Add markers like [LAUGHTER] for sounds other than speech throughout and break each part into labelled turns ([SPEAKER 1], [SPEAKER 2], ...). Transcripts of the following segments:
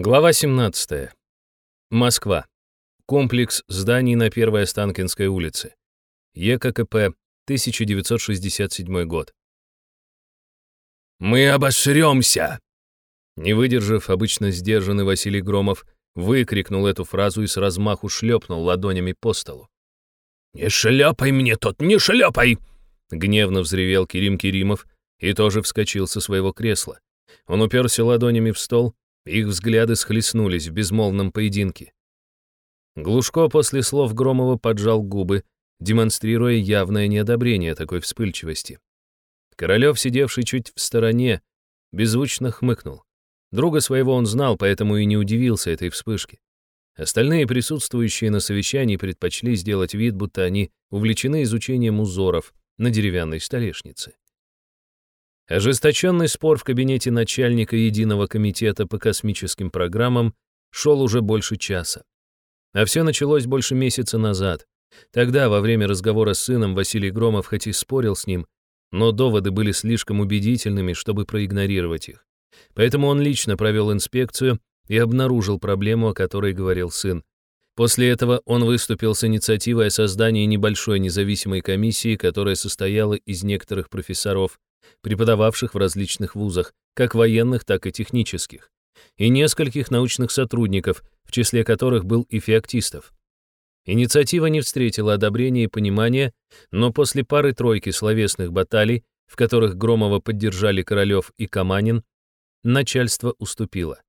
[SPEAKER 1] Глава 17. Москва. Комплекс зданий на Первой Останкинской улице. ЕККП, 1967 год.
[SPEAKER 2] «Мы обосремся!»
[SPEAKER 1] Не выдержав, обычно сдержанный Василий Громов выкрикнул эту фразу и с размаху шлепнул ладонями по столу.
[SPEAKER 2] «Не шлепай мне тут, не шлепай!»
[SPEAKER 1] Гневно взревел Кирим Киримов и тоже вскочил со своего кресла. Он уперся ладонями в стол, их взгляды схлестнулись в безмолвном поединке. Глушко после слов Громова поджал губы, демонстрируя явное неодобрение такой вспыльчивости. Королев, сидевший чуть в стороне, беззвучно хмыкнул. Друга своего он знал, поэтому и не удивился этой вспышке. Остальные присутствующие на совещании предпочли сделать вид, будто они увлечены изучением узоров на деревянной столешнице. Ожесточенный спор в кабинете начальника Единого комитета по космическим программам шел уже больше часа. А все началось больше месяца назад. Тогда, во время разговора с сыном, Василий Громов хоть и спорил с ним, но доводы были слишком убедительными, чтобы проигнорировать их. Поэтому он лично провел инспекцию и обнаружил проблему, о которой говорил сын. После этого он выступил с инициативой о создании небольшой независимой комиссии, которая состояла из некоторых профессоров, преподававших в различных вузах, как военных, так и технических, и нескольких научных сотрудников, в числе которых был и Феоктистов. Инициатива не встретила одобрения и понимания, но после пары-тройки словесных баталий, в которых Громова поддержали Королёв и Каманин, начальство уступило.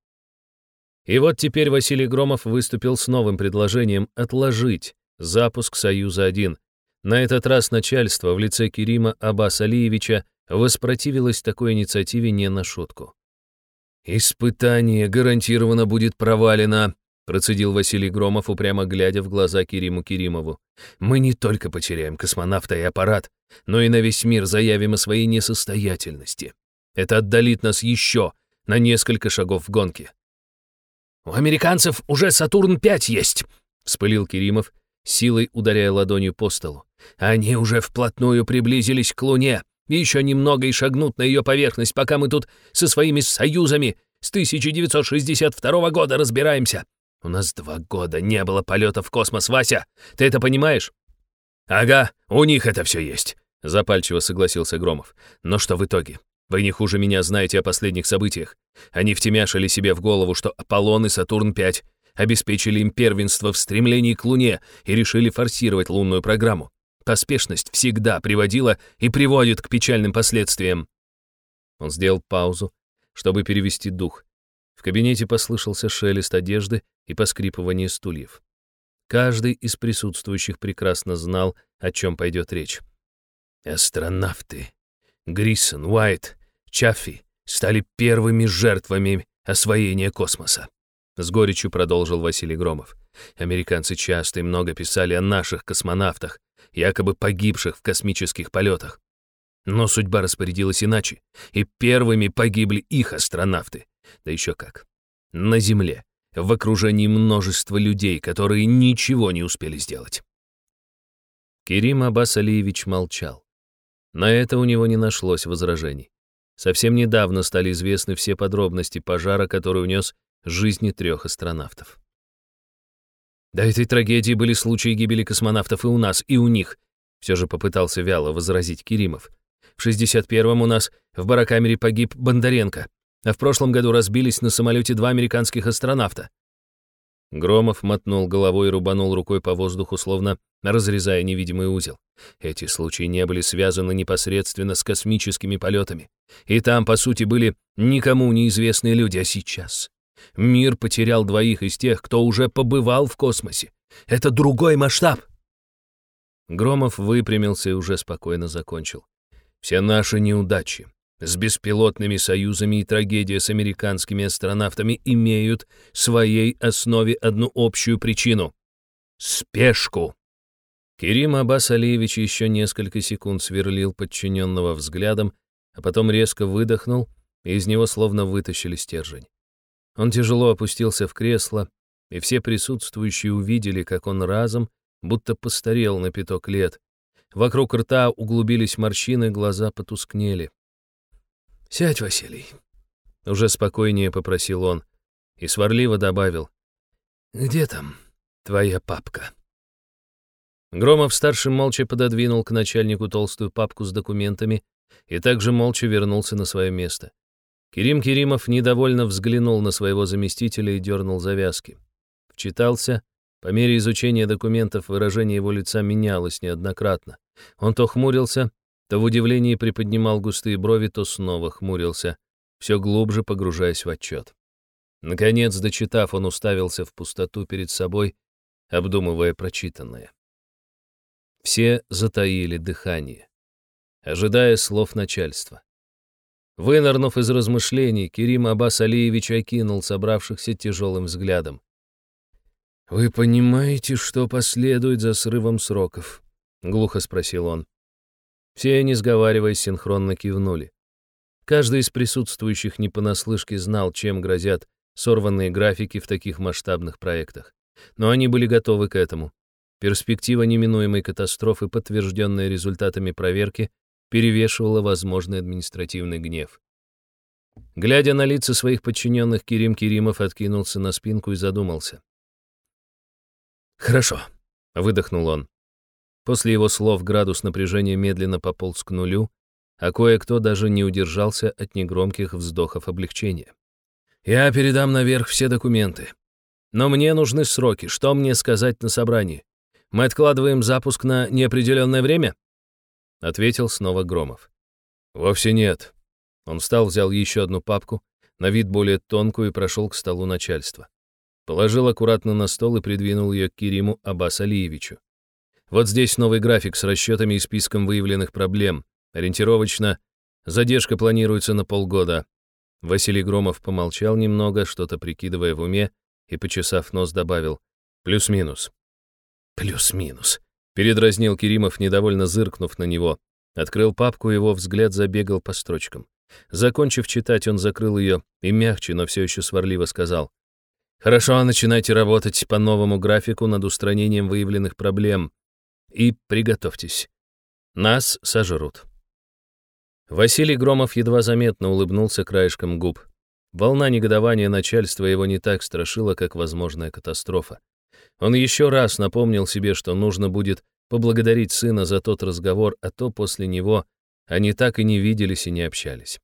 [SPEAKER 1] И вот теперь Василий Громов выступил с новым предложением отложить запуск «Союза-1». На этот раз начальство в лице Керима Аббас Алиевича воспротивилась такой инициативе не на шутку. «Испытание гарантированно будет провалено», процедил Василий Громов, упрямо глядя в глаза Кириму Киримову. «Мы не только потеряем космонавта и аппарат, но и на весь мир заявим о своей несостоятельности. Это отдалит нас еще на несколько шагов в гонке».
[SPEAKER 2] «У американцев уже Сатурн-5 есть», — вспылил Киримов, силой ударяя ладонью по столу. «Они уже вплотную приблизились к Луне. Еще немного и шагнут на ее поверхность, пока мы тут со своими союзами с 1962 года разбираемся. У нас два года не было полета в космос, Вася. Ты это понимаешь? Ага, у них это все есть, запальчиво согласился Громов. Но что в итоге? Вы не хуже меня знаете о последних событиях. Они втемяшили себе в голову, что Аполлон и Сатурн-5 обеспечили им первенство в стремлении к Луне и решили форсировать лунную программу. Поспешность всегда приводила и приводит к печальным последствиям.
[SPEAKER 1] Он сделал паузу, чтобы перевести дух. В кабинете послышался шелест одежды и поскрипывание стульев. Каждый из присутствующих прекрасно знал, о чем пойдет речь.
[SPEAKER 2] Астронавты Грисон, Уайт, Чаффи стали первыми жертвами освоения космоса. С горечью продолжил Василий Громов. Американцы часто и много писали о наших космонавтах, якобы погибших в космических полетах. Но судьба распорядилась иначе, и первыми погибли их астронавты. Да еще как. На Земле, в окружении множества людей, которые ничего не успели сделать.
[SPEAKER 1] Керим Аббас Алиевич молчал. На это у него не нашлось возражений. Совсем недавно стали известны все подробности пожара, который унес жизни трех астронавтов. До этой трагедии были случаи гибели космонавтов и у нас, и у них. Все же попытался вяло возразить Киримов. В 61-м у нас в барокамере погиб Бондаренко, а в прошлом году разбились на самолете два американских астронавта. Громов мотнул головой и рубанул рукой по воздуху, словно разрезая невидимый узел. Эти случаи не были связаны непосредственно с космическими полетами. И там, по сути, были никому неизвестные люди, а сейчас Мир потерял двоих из тех, кто уже побывал в космосе. Это другой масштаб. Громов выпрямился и уже спокойно закончил. Все наши неудачи с беспилотными союзами и трагедия с американскими астронавтами имеют в своей основе одну общую причину — спешку. Керим Аббас Алиевич еще несколько секунд сверлил подчиненного взглядом, а потом резко выдохнул, и из него словно вытащили стержень. Он тяжело опустился в кресло, и все присутствующие увидели, как он разом, будто постарел на пяток лет. Вокруг рта углубились морщины, глаза потускнели. «Сядь, Василий», — уже спокойнее попросил он. и сварливо добавил. «Где там твоя папка?» Громов-старший молча пододвинул к начальнику толстую папку с документами и также молча вернулся на свое место. Кирим Киримов недовольно взглянул на своего заместителя и дернул завязки. Вчитался. По мере изучения документов выражение его лица менялось неоднократно. Он то хмурился, то в удивлении приподнимал густые брови, то снова хмурился, все глубже погружаясь в отчет. Наконец, дочитав, он уставился в пустоту перед собой, обдумывая прочитанное. Все затаили дыхание, ожидая слов начальства. Вынырнув из размышлений, Керим Аббас Алиевич окинул собравшихся тяжелым взглядом. «Вы понимаете, что последует за срывом сроков?» — глухо спросил он. Все, не сговариваясь, синхронно кивнули. Каждый из присутствующих не понаслышке знал, чем грозят сорванные графики в таких масштабных проектах. Но они были готовы к этому. Перспектива неминуемой катастрофы, подтвержденная результатами проверки, перевешивала возможный административный гнев. Глядя на лица своих подчиненных, Кирим Киримов откинулся на спинку и задумался. «Хорошо», — выдохнул он. После его слов градус напряжения медленно пополз к нулю, а кое-кто даже не удержался от негромких вздохов облегчения. «Я передам наверх все документы. Но мне нужны сроки. Что мне сказать на собрании? Мы откладываем запуск на неопределенное время?» Ответил снова Громов. «Вовсе нет». Он встал, взял еще одну папку, на вид более тонкую, и прошел к столу начальства. Положил аккуратно на стол и придвинул ее к Кириму Аббас Алиевичу. Вот здесь новый график с расчетами и списком выявленных проблем. Ориентировочно, задержка планируется на полгода. Василий Громов помолчал немного, что-то прикидывая в уме, и, почесав нос, добавил «плюс-минус». «Плюс-минус», — передразнил Керимов, недовольно зыркнув на него. Открыл папку, его взгляд забегал по строчкам. Закончив читать, он закрыл ее и мягче, но все еще сварливо сказал. «Хорошо, начинайте работать по новому графику над устранением выявленных проблем. И приготовьтесь. Нас сожрут. Василий Громов едва заметно улыбнулся краешком губ. Волна негодования начальства его не так страшила, как возможная катастрофа. Он еще раз напомнил себе, что нужно будет поблагодарить сына за тот разговор, а то после него они так и не виделись и не общались.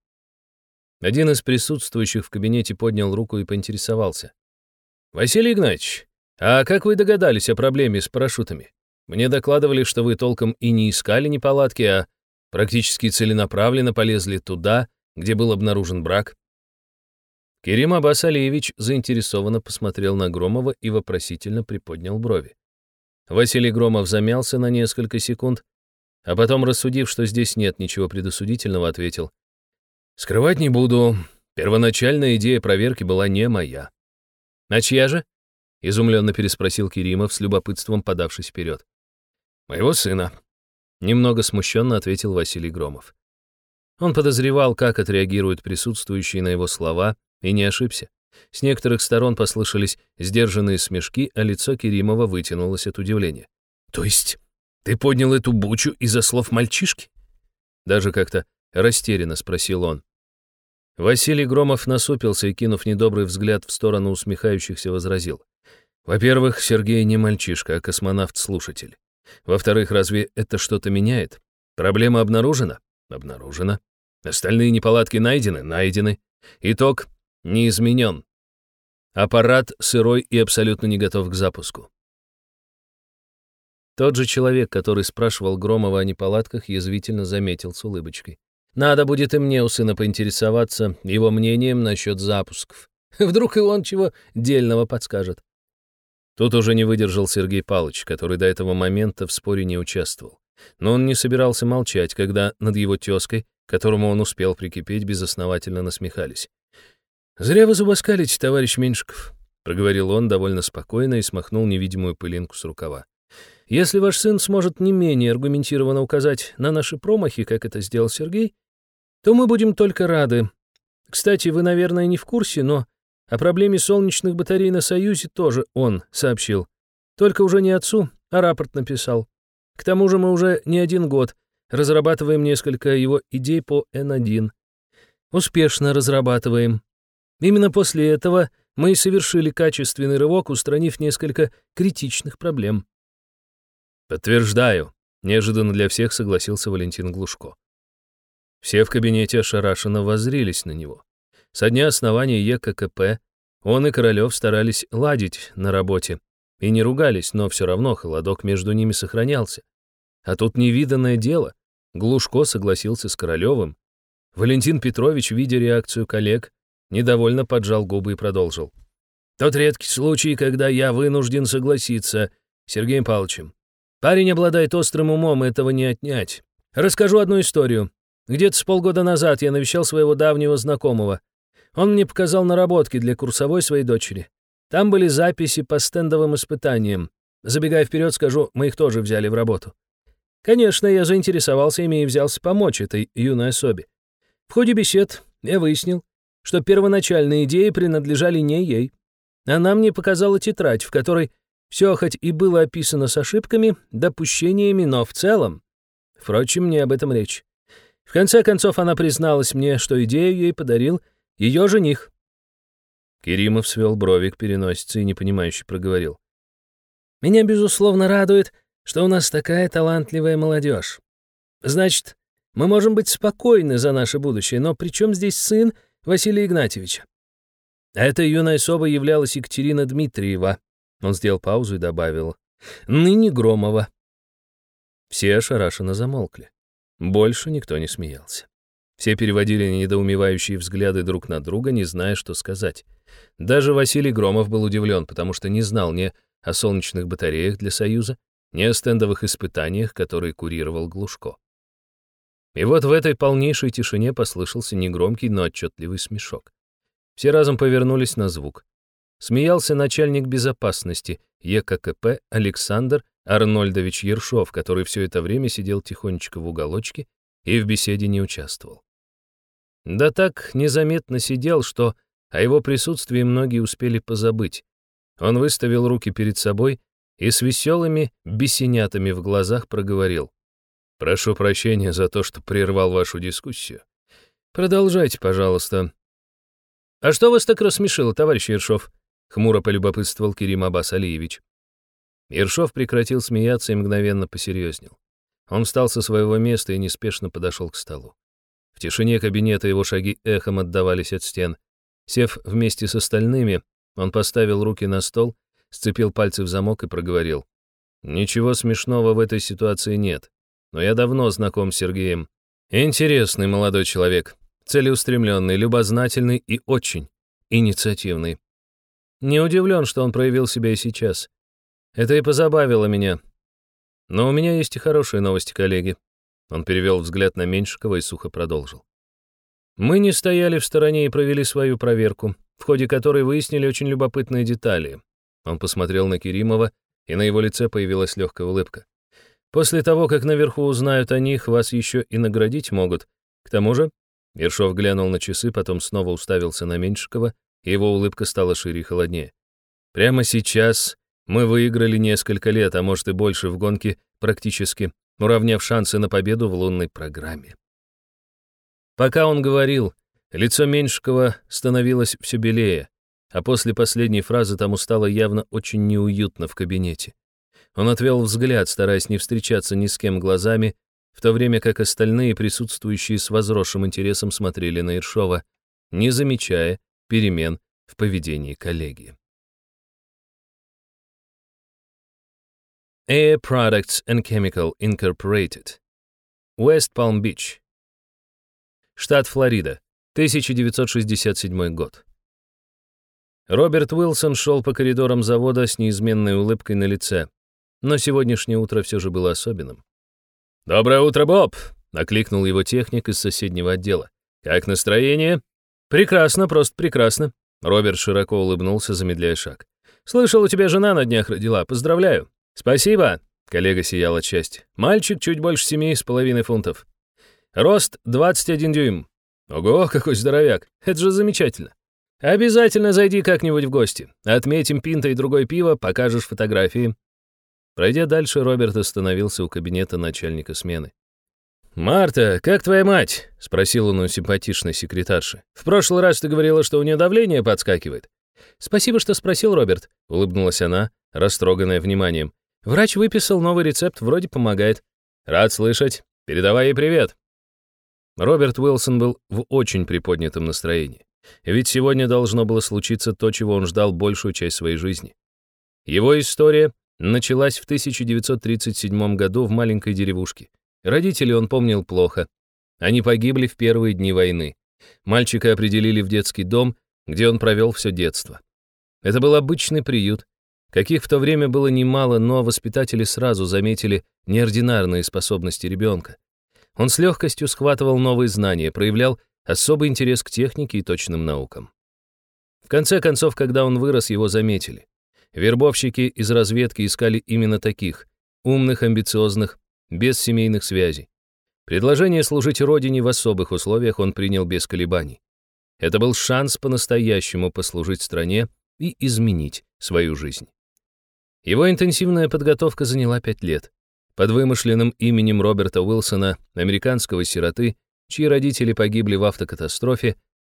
[SPEAKER 1] Один из присутствующих в кабинете поднял руку и поинтересовался. «Василий Игнатьевич, а как вы догадались о проблеме с парашютами? Мне докладывали, что вы толком и не искали неполадки, а практически целенаправленно полезли туда, где был обнаружен брак. Керим Аббас Алиевич заинтересованно посмотрел на Громова и вопросительно приподнял брови. Василий Громов замялся на несколько секунд, а потом, рассудив, что здесь нет ничего предосудительного, ответил. «Скрывать не буду. Первоначальная идея проверки была не моя». «А чья же?» — изумленно переспросил Керимов с любопытством, подавшись вперед. «Моего сына», — немного смущенно ответил Василий Громов. Он подозревал, как отреагируют присутствующие на его слова, и не ошибся. С некоторых сторон послышались сдержанные смешки, а лицо Керимова вытянулось от удивления. «То есть ты поднял эту бучу из-за слов мальчишки?» Даже как-то растерянно спросил он. Василий Громов насупился и, кинув недобрый взгляд в сторону усмехающихся, возразил. «Во-первых, Сергей не мальчишка, а космонавт-слушатель. Во-вторых, разве это что-то меняет? Проблема обнаружена? Обнаружена. Остальные неполадки найдены? Найдены. Итог не изменен. Аппарат сырой и абсолютно не готов к запуску. Тот же человек, который спрашивал Громова о неполадках, язвительно заметил с улыбочкой. Надо будет и мне у сына поинтересоваться его мнением насчет запусков. [LAUGHS] Вдруг и он чего дельного подскажет. Тут уже не выдержал Сергей Палыч, который до этого момента в споре не участвовал. Но он не собирался молчать, когда над его тезкой, которому он успел прикипеть, безосновательно насмехались. «Зря вы зубоскалите, товарищ Меньшиков», — проговорил он довольно спокойно и смахнул невидимую пылинку с рукава. «Если ваш сын сможет не менее аргументированно указать на наши промахи, как это сделал Сергей, то мы будем только рады. Кстати, вы, наверное, не в курсе, но о проблеме солнечных батарей на Союзе тоже он сообщил. Только уже не отцу, а рапорт написал. К тому же мы уже не один год разрабатываем несколько его идей по N1. Успешно разрабатываем. Именно после этого мы и совершили качественный рывок, устранив несколько критичных проблем.
[SPEAKER 2] «Подтверждаю», — неожиданно для всех согласился Валентин Глушко. Все в кабинете ошарашенно воззрились на него. Со дня основания ЕККП он и Королёв старались ладить на работе. И не ругались, но все равно холодок между ними сохранялся. А тут невиданное дело. Глушко согласился с Королёвым. Валентин Петрович, видя реакцию коллег, недовольно поджал губы и продолжил. «Тот редкий случай, когда я вынужден согласиться с Сергеем Павловичем. Парень обладает острым умом, этого не отнять. Расскажу одну историю. Где-то с полгода назад я навещал своего давнего знакомого. Он мне показал наработки для курсовой своей дочери. Там были записи по стендовым испытаниям. Забегая вперед, скажу, мы их тоже взяли в работу. Конечно, я заинтересовался ими и взялся помочь этой юной особе. В ходе бесед я выяснил, что первоначальные идеи принадлежали не ей. Она мне показала тетрадь, в которой все хоть и было описано с ошибками, допущениями, но в целом. Впрочем, не об этом речь. В конце концов, она призналась мне, что идею ей подарил ее жених.
[SPEAKER 1] Керимов свел брови к переносице и непонимающе проговорил.
[SPEAKER 3] «Меня, безусловно, радует, что у нас такая талантливая молодежь. Значит, мы можем быть спокойны за наше будущее, но при чем здесь сын Василия Игнатьевича?»
[SPEAKER 1] Этой юной особой являлась Екатерина Дмитриева. Он сделал паузу и добавил. «Ныне Громова». Все ошарашенно замолкли. Больше никто не смеялся. Все переводили недоумевающие взгляды друг на друга, не зная, что сказать. Даже Василий Громов был удивлен, потому что не знал ни о солнечных батареях для Союза, ни о стендовых испытаниях, которые курировал Глушко. И вот в этой полнейшей тишине послышался негромкий, но отчетливый смешок. Все разом повернулись на звук. Смеялся начальник безопасности ЕККП Александр Арнольдович Ершов, который все это время сидел тихонечко в уголочке и в беседе не участвовал. Да так незаметно сидел, что о его присутствии многие успели позабыть. Он выставил руки перед собой и с веселыми бесенятами в глазах проговорил. «Прошу прощения за то, что прервал вашу дискуссию. Продолжайте, пожалуйста». «А что вас так рассмешило, товарищ Ершов?» — хмуро полюбопытствовал Кирим Аббас Алиевич. Ершов прекратил смеяться и мгновенно посерьезнел. Он встал со своего места и неспешно подошел к столу. В тишине кабинета его шаги эхом отдавались от стен. Сев вместе с остальными, он поставил руки на стол, сцепил пальцы в замок и проговорил. «Ничего смешного в этой ситуации нет, но я давно знаком с Сергеем. Интересный молодой человек, целеустремленный, любознательный и очень инициативный. Не удивлен, что он проявил себя и сейчас. Это и позабавило меня. Но у меня есть и хорошие новости, коллеги». Он перевел взгляд на Меньшикова и сухо продолжил. Мы не стояли в стороне и провели свою проверку, в ходе которой выяснили очень любопытные детали. Он посмотрел на Керимова, и на его лице появилась легкая улыбка. После того, как наверху узнают о них, вас еще и наградить могут. К тому же, Ершов глянул на часы, потом снова уставился на Меньшикова, и его улыбка стала шире и холоднее. Прямо сейчас мы выиграли несколько лет, а может и больше в гонке, практически уравняв шансы на победу в лунной программе. Пока он говорил, лицо Меньшикова становилось все белее, а после последней фразы тому стало явно очень неуютно в кабинете. Он отвел взгляд, стараясь не встречаться ни с кем глазами, в то время как остальные присутствующие с возросшим интересом смотрели на Иршова, не замечая перемен в поведении коллеги. Air Products and Chemical Incorporated. West Beach, Штат Флорида, 1967 год. Роберт Уилсон шел по коридорам завода с неизменной улыбкой на лице, но сегодняшнее утро все же было особенным. «Доброе утро, Боб!» — накликнул его техник из соседнего отдела. «Как настроение?» «Прекрасно, просто прекрасно». Роберт широко улыбнулся, замедляя шаг. «Слышал, у тебя жена на днях родила. Поздравляю». «Спасибо!» — коллега сиял от счастья. «Мальчик чуть больше семи с половиной фунтов. Рост 21 дюйм. Ого, какой здоровяк. Это же замечательно. Обязательно зайди как-нибудь в гости. Отметим пинта и другое пиво, покажешь фотографии. Пройдя дальше, Роберт остановился у кабинета начальника смены. «Марта, как твоя мать?» — спросил он у симпатичной секретарши. «В прошлый раз ты говорила, что у нее давление подскакивает.
[SPEAKER 3] «Спасибо, что спросил, Роберт», — улыбнулась она, растроганная вниманием. «Врач выписал новый рецепт, вроде помогает».
[SPEAKER 1] «Рад слышать. Передавай ей привет». Роберт Уилсон был в очень приподнятом настроении. Ведь сегодня должно было случиться то, чего он ждал большую часть своей жизни. Его история началась в 1937 году в маленькой деревушке. Родителей он помнил плохо. Они погибли в первые дни войны. Мальчика определили в детский дом, где он провел все детство. Это был обычный приют, каких в то время было немало, но воспитатели сразу заметили неординарные способности ребенка. Он с легкостью схватывал новые знания, проявлял особый интерес к технике и точным наукам. В конце концов, когда он вырос, его заметили. Вербовщики из разведки искали именно таких, умных, амбициозных, без семейных связей. Предложение служить Родине в особых условиях он принял без колебаний. Это был шанс по-настоящему послужить стране и изменить свою жизнь. Его интенсивная подготовка заняла пять лет. Под вымышленным именем Роберта Уилсона, американского сироты, чьи родители погибли в автокатастрофе,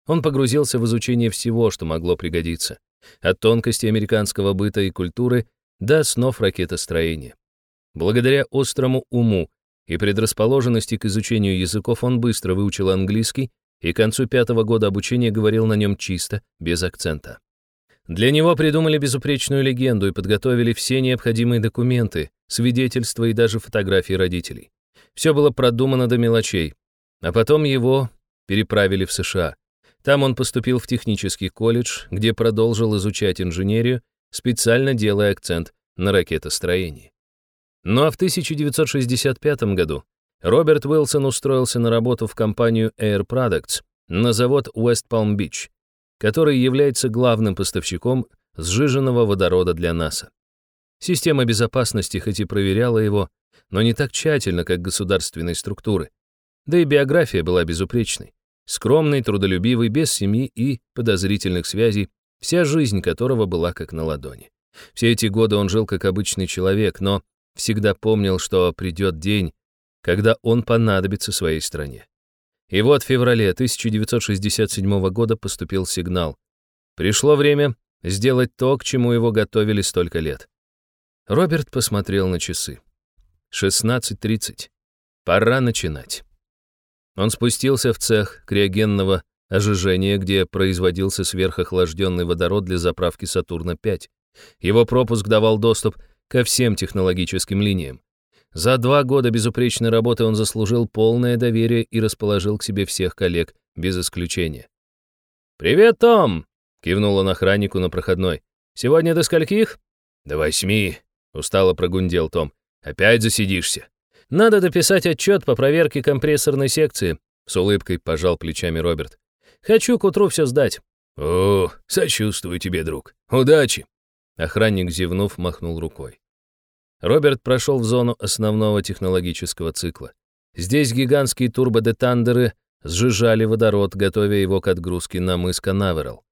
[SPEAKER 1] он погрузился в изучение всего, что могло пригодиться, от тонкости американского быта и культуры до основ ракетостроения. Благодаря острому уму и предрасположенности к изучению языков он быстро выучил английский и к концу пятого года обучения говорил на нем чисто, без акцента. Для него придумали безупречную легенду и подготовили все необходимые документы, свидетельства и даже фотографии родителей. Все было продумано до мелочей. А потом его переправили в США. Там он поступил в технический колледж, где продолжил изучать инженерию, специально делая акцент на ракетостроении. Ну а в 1965 году Роберт Уилсон устроился на работу в компанию Air Products на завод West Palm Beach, который является главным поставщиком сжиженного водорода для НАСА. Система безопасности хоть и проверяла его, но не так тщательно, как государственные структуры. Да и биография была безупречной. Скромный, трудолюбивый, без семьи и подозрительных связей, вся жизнь которого была как на ладони. Все эти годы он жил как обычный человек, но всегда помнил, что придет день, когда он понадобится своей стране. И вот в феврале 1967 года поступил сигнал. Пришло время сделать то, к чему его готовили столько лет. Роберт посмотрел на часы. 16.30. Пора начинать. Он спустился в цех криогенного ожижения, где производился сверхохлажденный водород для заправки Сатурна-5. Его пропуск давал доступ ко всем технологическим линиям. За два года безупречной работы он заслужил полное доверие и расположил к себе всех коллег, без исключения. «Привет, Том!» — кивнул он охраннику на проходной. «Сегодня до скольких?» «До восьми», — устало прогундел Том. «Опять засидишься». Надо дописать отчет по проверке компрессорной секции», — с улыбкой пожал плечами Роберт. «Хочу к утру все сдать». «О, сочувствую тебе, друг. Удачи!» Охранник, зевнув, махнул рукой. Роберт прошел в зону основного технологического цикла. Здесь гигантские турбодетандеры сжижали водород, готовя его к отгрузке на мыс Канаверал.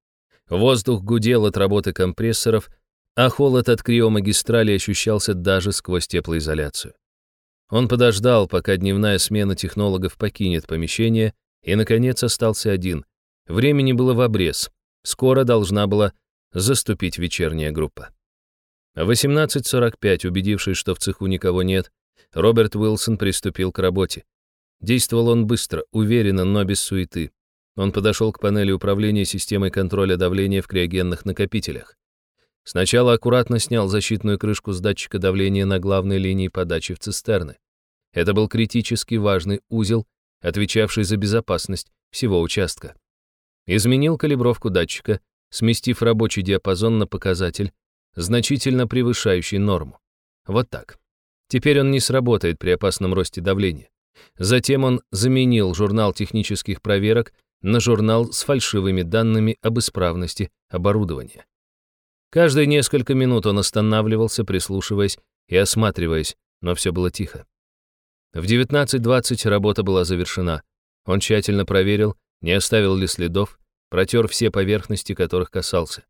[SPEAKER 1] Воздух гудел от работы компрессоров, а холод от криомагистрали ощущался даже сквозь теплоизоляцию. Он подождал, пока дневная смена технологов покинет помещение, и, наконец, остался один. Времени было в обрез. Скоро должна была заступить вечерняя группа. В 18.45, убедившись, что в цеху никого нет, Роберт Уилсон приступил к работе. Действовал он быстро, уверенно, но без суеты. Он подошел к панели управления системой контроля давления в криогенных накопителях. Сначала аккуратно снял защитную крышку с датчика давления на главной линии подачи в цистерны. Это был критически важный узел, отвечавший за безопасность всего участка. Изменил калибровку датчика, сместив рабочий диапазон на показатель, значительно превышающий норму. Вот так. Теперь он не сработает при опасном росте давления. Затем он заменил журнал технических проверок на журнал с фальшивыми данными об исправности оборудования. Каждые несколько минут он останавливался, прислушиваясь и осматриваясь, но все было тихо. В 19.20 работа была завершена. Он тщательно проверил, не оставил ли следов, протер все поверхности, которых касался.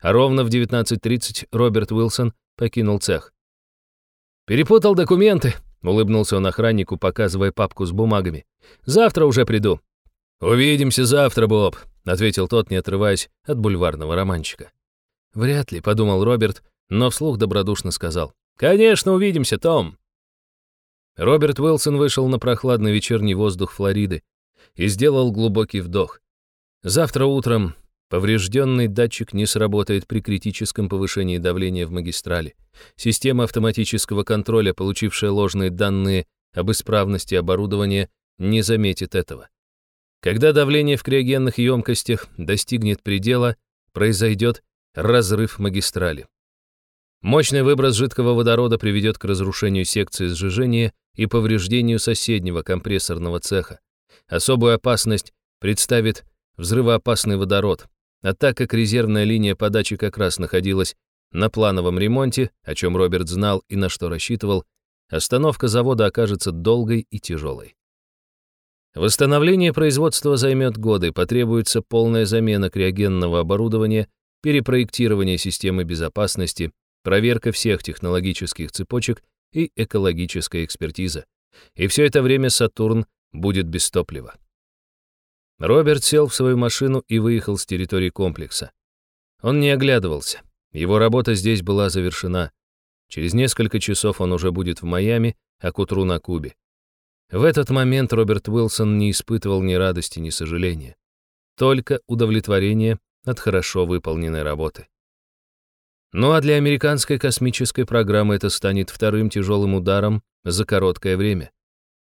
[SPEAKER 1] А ровно в 19.30 Роберт Уилсон покинул цех. «Перепутал документы», — улыбнулся он охраннику, показывая папку с бумагами. «Завтра уже приду». «Увидимся завтра, Боб», — ответил тот, не отрываясь от бульварного романчика.
[SPEAKER 3] «Вряд ли», — подумал Роберт, но вслух добродушно сказал.
[SPEAKER 1] «Конечно, увидимся, Том!»
[SPEAKER 3] Роберт Уилсон вышел на прохладный вечерний воздух Флориды и сделал глубокий вдох. Завтра утром поврежденный датчик не сработает при критическом повышении давления в магистрали. Система автоматического контроля, получившая ложные данные об исправности оборудования, не заметит этого. Когда давление в криогенных емкостях достигнет предела, произойдет разрыв магистрали. Мощный выброс жидкого водорода приведет к разрушению секции сжижения и повреждению соседнего компрессорного цеха. Особую опасность представит взрывоопасный водород, а так как резервная линия подачи как раз находилась на плановом ремонте, о чем Роберт знал и на что рассчитывал, остановка завода окажется долгой и тяжелой. Восстановление производства займет годы, потребуется полная замена криогенного оборудования, перепроектирование системы безопасности, проверка всех технологических цепочек и экологическая экспертиза. И все это время «Сатурн» будет без топлива. Роберт сел в свою машину и выехал с территории комплекса. Он не оглядывался. Его работа здесь была завершена. Через несколько часов он уже будет в Майами, а к утру на Кубе. В этот момент Роберт Уилсон не испытывал ни радости, ни сожаления. Только удовлетворение от хорошо выполненной работы. Ну а для американской космической программы это станет вторым тяжелым ударом за короткое время.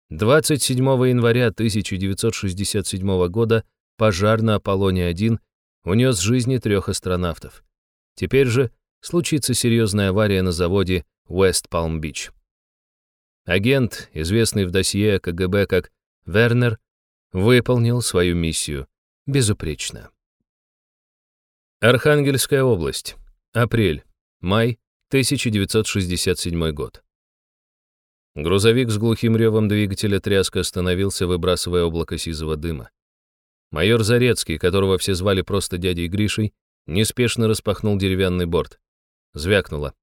[SPEAKER 3] 27 января 1967 года пожар на Аполлоне-1 унес жизни трех астронавтов. Теперь же случится серьезная авария на заводе West Palm Beach. Агент, известный в досье КГБ как Вернер, выполнил свою миссию безупречно. Архангельская область. Апрель. Май 1967 год. Грузовик с глухим ревом двигателя тряска остановился, выбрасывая облако сизого дыма. Майор Зарецкий, которого все звали просто дядей Гришей, неспешно распахнул деревянный борт. Звякнуло.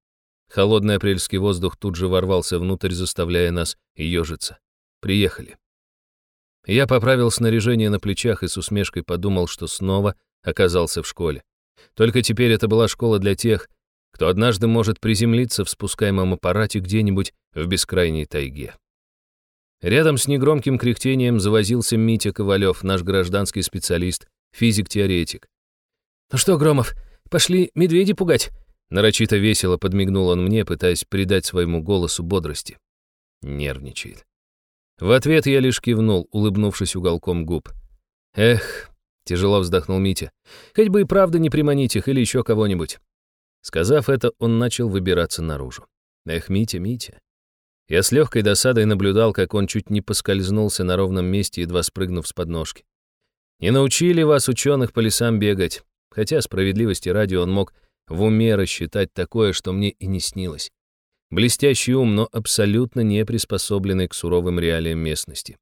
[SPEAKER 3] Холодный апрельский воздух тут же ворвался внутрь, заставляя нас ежиться. Приехали. Я поправил снаряжение на плечах и с усмешкой подумал, что снова оказался в школе. Только теперь это была школа для тех, кто однажды может приземлиться в спускаемом аппарате где-нибудь в бескрайней тайге. Рядом с негромким кряхтением завозился Митя Ковалев, наш гражданский специалист, физик-теоретик.
[SPEAKER 2] «Ну что, Громов, пошли медведи пугать?»
[SPEAKER 3] Нарочито весело подмигнул он мне, пытаясь придать своему голосу бодрости. Нервничает. В ответ я лишь кивнул, улыбнувшись уголком губ. «Эх», — тяжело вздохнул Митя, «хоть бы и правда не приманить их или еще кого-нибудь». Сказав это, он начал выбираться наружу. «Эх, Митя, Митя». Я с легкой досадой наблюдал, как он чуть не поскользнулся на ровном месте, едва спрыгнув с подножки. Не научили вас, ученых, по лесам бегать, хотя справедливости ради он мог в уме рассчитать такое, что мне и не снилось. Блестящий ум, но абсолютно не приспособленный к суровым реалиям местности.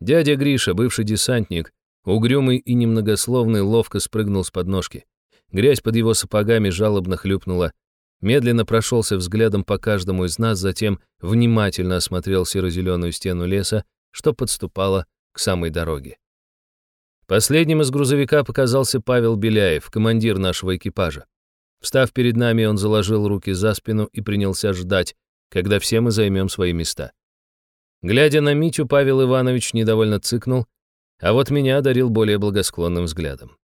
[SPEAKER 3] Дядя Гриша, бывший десантник, угрюмый и немногословный, ловко спрыгнул с подножки. Грязь под его сапогами жалобно хлюпнула. Медленно прошелся взглядом по каждому из нас, затем внимательно осмотрел серо-зеленую стену леса, что подступало к самой дороге. Последним из грузовика показался Павел Беляев, командир нашего экипажа. Встав перед нами, он заложил руки за спину и принялся ждать, когда все мы займем свои места. Глядя на Митю, Павел Иванович недовольно цыкнул, а вот меня одарил более благосклонным взглядом.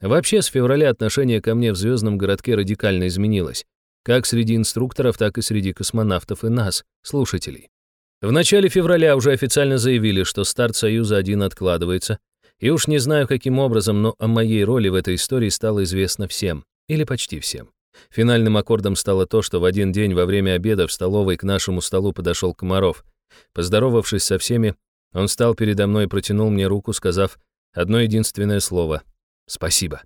[SPEAKER 3] Вообще, с февраля отношение ко мне в звездном городке радикально изменилось, как среди инструкторов, так и среди космонавтов и нас, слушателей. В начале февраля уже официально заявили, что старт Союза-1 откладывается, и уж не знаю, каким образом, но о моей роли в этой истории стало известно всем, или почти всем. Финальным аккордом стало то, что в один день во время обеда в столовой к нашему столу подошел Комаров. Поздоровавшись со всеми, он встал передо мной и протянул мне руку, сказав одно единственное слово «Спасибо».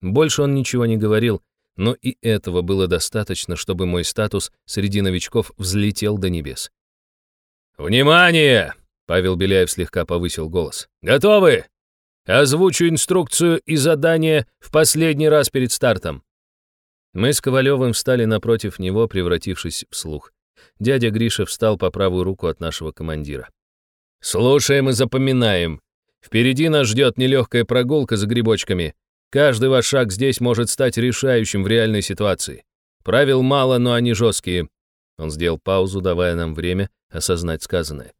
[SPEAKER 3] Больше он ничего не говорил, но и этого было достаточно, чтобы мой статус среди новичков взлетел до небес. «Внимание!» — Павел Беляев слегка повысил голос. «Готовы? Озвучу инструкцию и задание в последний раз перед стартом. Мы с Ковалевым встали напротив него, превратившись в слух. Дядя Гриша встал по правую руку от нашего командира. «Слушаем и запоминаем.
[SPEAKER 1] Впереди нас ждет нелегкая прогулка за грибочками. Каждый ваш шаг здесь может стать решающим в реальной ситуации. Правил мало, но они жесткие. Он сделал паузу, давая нам время осознать сказанное.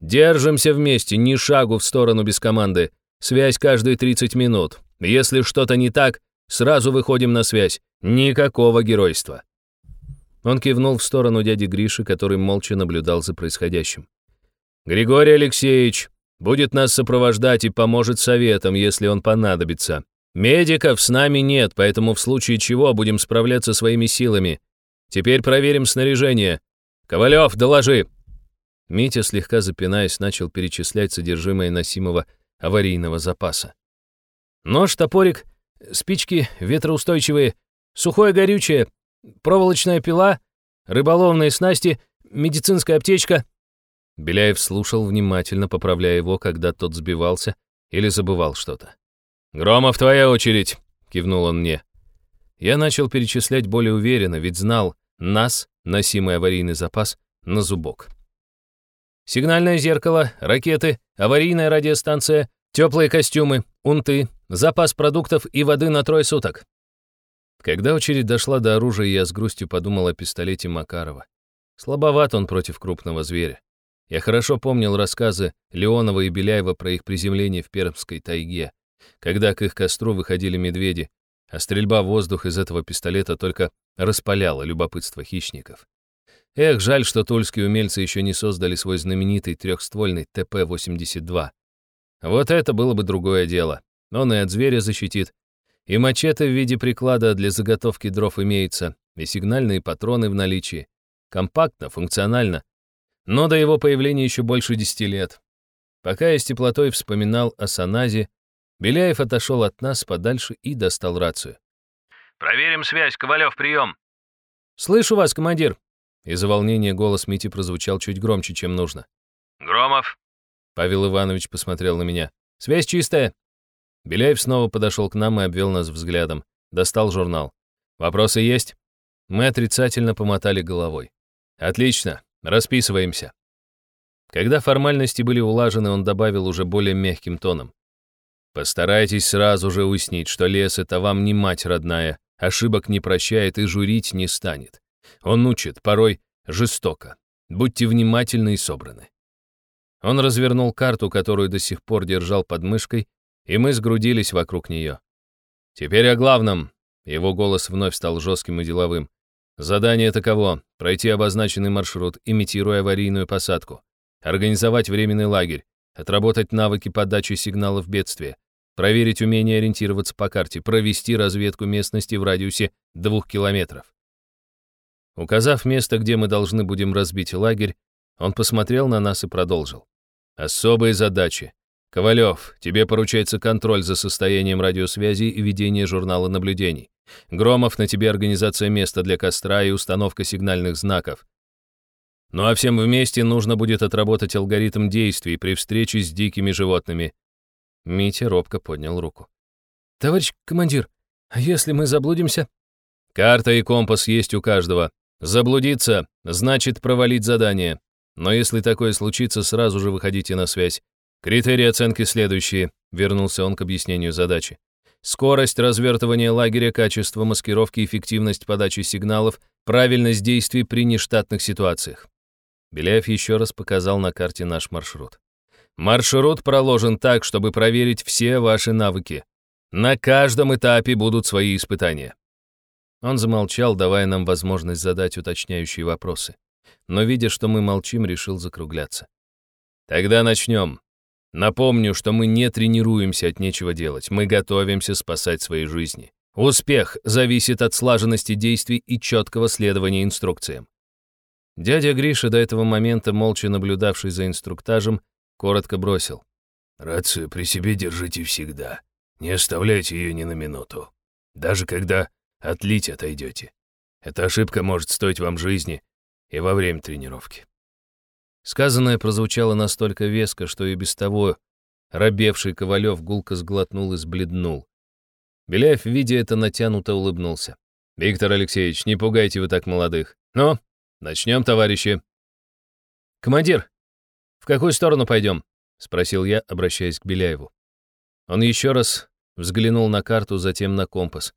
[SPEAKER 1] Держимся вместе, ни шагу в сторону без команды. Связь каждые 30 минут. Если что-то не так, сразу выходим на связь. Никакого геройства. Он кивнул в сторону дяди Гриши, который молча наблюдал за происходящим. «Григорий Алексеевич будет нас сопровождать и поможет советом, если он понадобится. Медиков с нами нет, поэтому в случае чего будем справляться своими силами. Теперь проверим снаряжение. Ковалев, доложи!» Митя, слегка запинаясь, начал перечислять содержимое носимого аварийного запаса. Нож, топорик, спички ветроустойчивые, сухое горючее, проволочная пила, рыболовные снасти, медицинская аптечка. Беляев слушал внимательно, поправляя его, когда тот сбивался или забывал что-то. «Громов, твоя очередь!» — кивнул он мне. Я начал перечислять более уверенно, ведь знал нас, носимый аварийный запас, на зубок. Сигнальное зеркало, ракеты, аварийная радиостанция, теплые костюмы, унты, запас продуктов и воды на трое суток. Когда очередь дошла до оружия, я с грустью подумал о пистолете Макарова. Слабоват он против крупного зверя. Я хорошо помнил рассказы Леонова и Беляева про их приземление в Пермской тайге, когда к их костру выходили медведи, а стрельба в воздух из этого пистолета только распаляла любопытство хищников. Эх, жаль, что тульские умельцы еще не создали свой знаменитый трехствольный ТП-82. Вот это было бы другое дело. Он и от зверя защитит. И мачете в виде приклада для заготовки дров имеется, и сигнальные патроны в наличии. Компактно, функционально. Но до его появления еще больше десяти лет. Пока я с теплотой вспоминал о Саназе, Беляев отошел от нас подальше и достал рацию.
[SPEAKER 2] «Проверим связь, Ковалев, прием!»
[SPEAKER 1] «Слышу вас, командир!» Из-за волнения голос Мити прозвучал чуть громче, чем нужно.
[SPEAKER 2] «Громов!»
[SPEAKER 1] Павел Иванович посмотрел на меня. «Связь чистая!» Беляев снова подошел к нам и обвел нас взглядом. Достал журнал. «Вопросы есть?» Мы отрицательно помотали головой. «Отлично, расписываемся». Когда формальности были улажены, он добавил уже более мягким тоном. «Постарайтесь сразу же уяснить, что лес — это вам не мать родная, ошибок не прощает и журить не станет. Он учит, порой жестоко. Будьте внимательны и собраны. Он развернул карту, которую до сих пор держал под мышкой, и мы сгрудились вокруг нее. Теперь о главном. Его голос вновь стал жестким и деловым. Задание таково — пройти обозначенный маршрут, имитируя аварийную посадку, организовать временный лагерь, отработать навыки подачи сигналов бедствия, проверить умение ориентироваться по карте, провести разведку местности в радиусе двух километров. Указав место, где мы должны будем разбить лагерь, он посмотрел на нас и продолжил. «Особые задачи. Ковалев, тебе поручается контроль за состоянием радиосвязи и ведение журнала наблюдений. Громов, на тебе организация места для костра и установка сигнальных знаков. Ну а всем вместе нужно будет отработать алгоритм действий при встрече с дикими животными». Митя робко поднял руку. «Товарищ командир, а если мы заблудимся?» «Карта и компас есть у каждого. Заблудиться — значит провалить задание. Но если такое случится, сразу же выходите на связь. Критерии оценки следующие, вернулся он к объяснению задачи. Скорость развертывания лагеря, качество маскировки, эффективность подачи сигналов, правильность действий при нештатных ситуациях. Беляев еще раз показал на карте наш маршрут. Маршрут проложен так, чтобы проверить все ваши навыки. На каждом этапе будут свои испытания. Он замолчал, давая нам возможность задать уточняющие вопросы. Но, видя, что мы молчим, решил закругляться. «Тогда начнем. Напомню, что мы не тренируемся от нечего делать. Мы готовимся спасать свои жизни. Успех зависит от слаженности действий и четкого следования инструкциям». Дядя Гриша, до этого момента молча наблюдавший за инструктажем, коротко бросил.
[SPEAKER 4] «Рацию при себе держите всегда. Не оставляйте ее ни на минуту. Даже когда отлить отойдете. Эта ошибка может стоить вам жизни и во время тренировки.
[SPEAKER 1] Сказанное прозвучало настолько веско, что и без того робевший Ковалев гулко сглотнул и сбледнул. Беляев, видя это, натянуто улыбнулся. «Виктор Алексеевич, не пугайте вы так молодых. Ну, начнем, товарищи». «Командир, в какую сторону пойдем?» спросил я, обращаясь к Беляеву. Он еще раз взглянул на карту, затем на компас.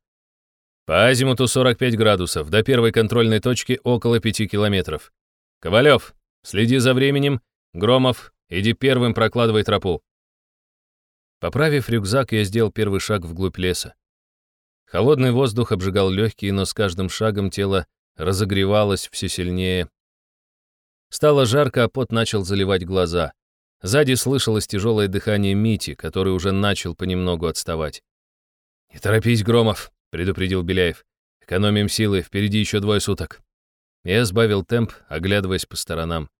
[SPEAKER 1] По азимуту 45 градусов, до первой контрольной точки около 5 километров. Ковалев, следи за временем, Громов, иди первым прокладывай тропу. Поправив рюкзак, я сделал первый шаг вглубь леса. Холодный воздух обжигал легкие, но с каждым шагом тело разогревалось все сильнее. Стало жарко, а пот начал заливать глаза. Сзади слышалось тяжелое дыхание Мити, который уже начал понемногу отставать. «Не торопись, Громов», — предупредил Беляев. «Экономим силы, впереди еще двое суток». Я сбавил темп, оглядываясь по сторонам.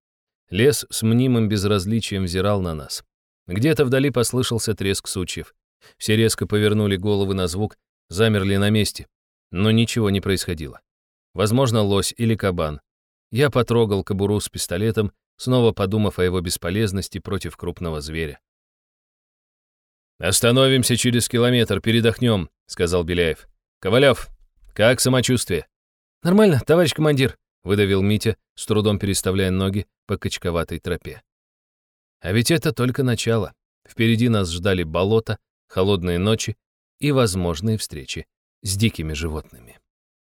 [SPEAKER 1] Лес с мнимым безразличием взирал на нас. Где-то вдали послышался треск сучьев. Все резко повернули головы на звук, замерли на месте. Но ничего не происходило. Возможно, лось или кабан. Я потрогал кобуру с пистолетом, снова подумав о его бесполезности против крупного зверя. «Остановимся через километр, передохнем», — сказал Беляев. «Ковалев, как самочувствие?» «Нормально, товарищ командир», — выдавил Митя, с трудом переставляя ноги по качковатой тропе. А ведь это только начало. Впереди нас ждали болота, холодные ночи и возможные встречи с дикими животными.